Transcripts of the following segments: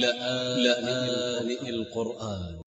لآن القرآن.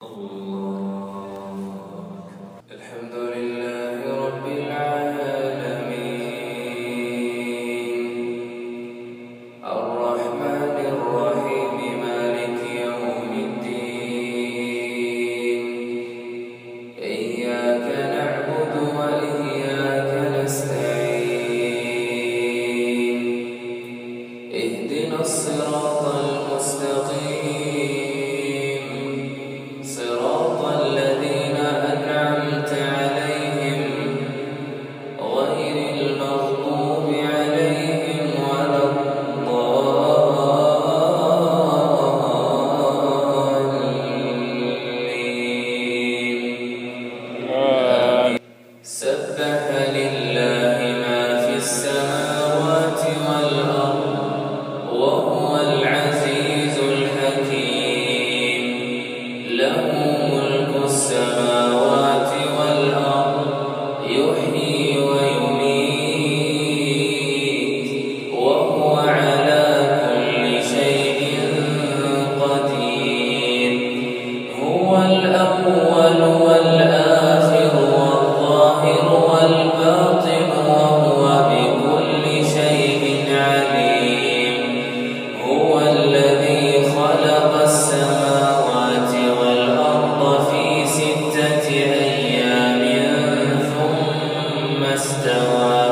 استوى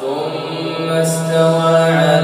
ثم استوى على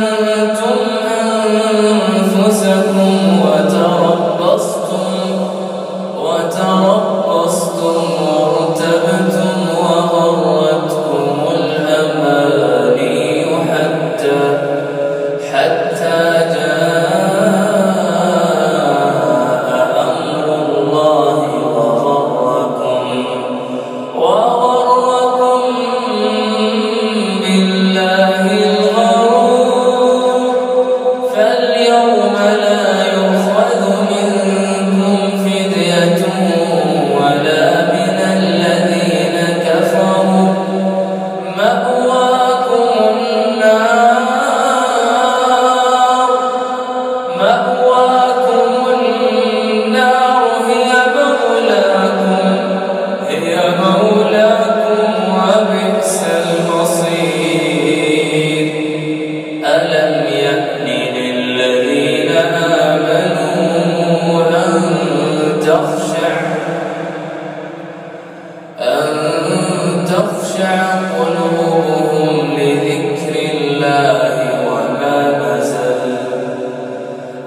love.